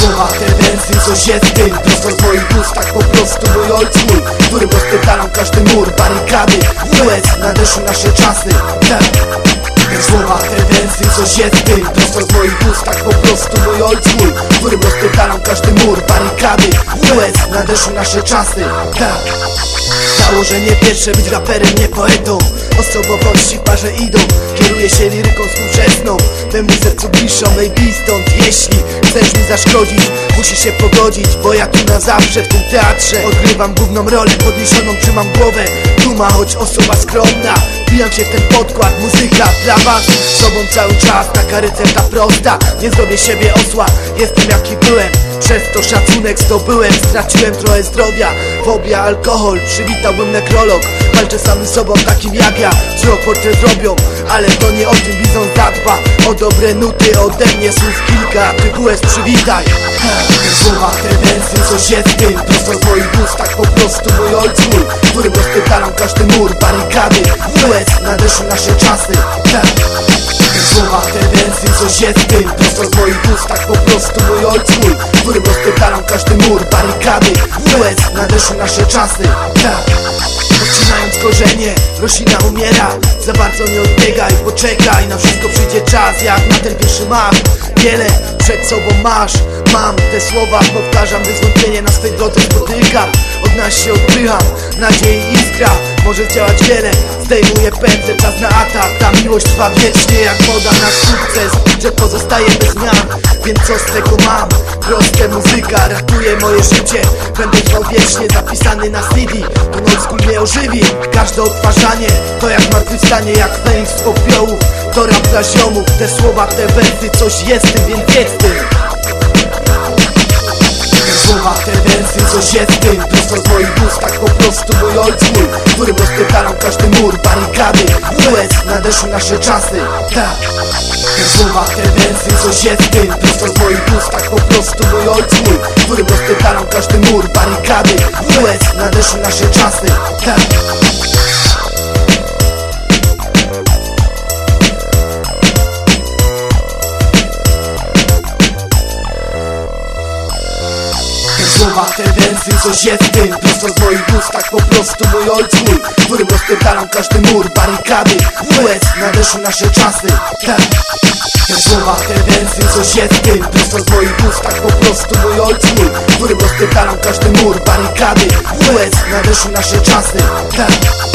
Słowa, te wersy, coś jest w tym Prosto z moich ust, tak po prostu mój old school Którym rozpytalam każdy mur, barykady. US, nadeszły nasze czasy. Tak te słowa, te wersy, coś jest w tym? Z moich ust, tak po prostu mój old school Którym rozpytalam każdy mur, barykady. US, nadeszły nasze czasy. Tak. Założenie pierwsze być raperem, nie poetą. Osobowości w parze idą. Kieruję się liryką współczesną. Temu sercu bliższą, baby stąd Jeśli chcesz mi zaszkodzić Musisz się pogodzić, bo ja tu na zawsze W tym teatrze odgrywam główną rolę Podniesioną trzymam głowę. Duma, choć osoba skromna Wbijam się w ten podkład, muzyka dla was. Sobą cały czas, taka recepta prosta. Nie zrobię siebie osła, jestem jaki byłem. Przez to szacunek zdobyłem Straciłem trochę zdrowia. Fobia, alkohol, przywitałbym nekrolog. Walczę samym sobą takim jak ja. Wzrok portret zrobią, ale to nie o tym Bizon zadba. O dobre nuty Ode mnie słów kilka, ty WS przywitaj. Słowa, te wersy, coś jest w tym? Prosto z moich ust, tak po prostu mój old każdy mur, barykady. US, nadeszły nasze czasy. Tak. Słowa, te wersy, coś jest w tym? Prosto z moich ust, tak po prostu mój school Którym rozpytalam każdy mur, barykady. US, nadeszły nasze czasy. Tak. Odcinając korzenie, roślina umiera. Za bardzo nie odbiegaj, poczekaj. Na wszystko przyjdzie czas, jak na ten pierwszy mach Wiele przed sobą masz. Mam te słowa, powtarzam Wyzwątpienie na swej drodze spotykam Od nas się odpycham, nadziei iskra Może działać wiele, zdejmuję pędzę Czas na atak, ta miłość trwa wiecznie Jak woda na sukces, że pozostaje bez zmian. Więc co z tego mam? Proste muzyka ratuje moje życie. Będę trwał wiecznie, zapisany na CD To old mnie ożywi Każde odtwarzanie. To jak zmartwychwstanie Jak Feniks z popiołów. To rap dla ziomów. Te słowa, te wersy, coś jest tym, więc wiedz tym wersy, coś jest w tym Prosto z moich ust, tak po prostu mój old school Którym rozpytalam każdy mur, barykady. US, nadeszły nasze czasy. Tak słowa, te wersy, coś jest w tym z moich ust, tak po prostu mój old school Którym rozpytalam każdy mur, barykady. US, nadeszły nasze czasy. Tak Te słowa, te wersy, coś jest w tym. Prosto z moich ust, tak po prostu mój old school Którym rozpytalam każdy mur, barykady. US, nadeszły nasze czasy. Tak. Te słowa, te wersy, coś jest w tym. Prosto z moich ust, tak po prostu mój old school Którym rozpytalam każdy mur, barykady. US, nadeszły nasze czasy. Tak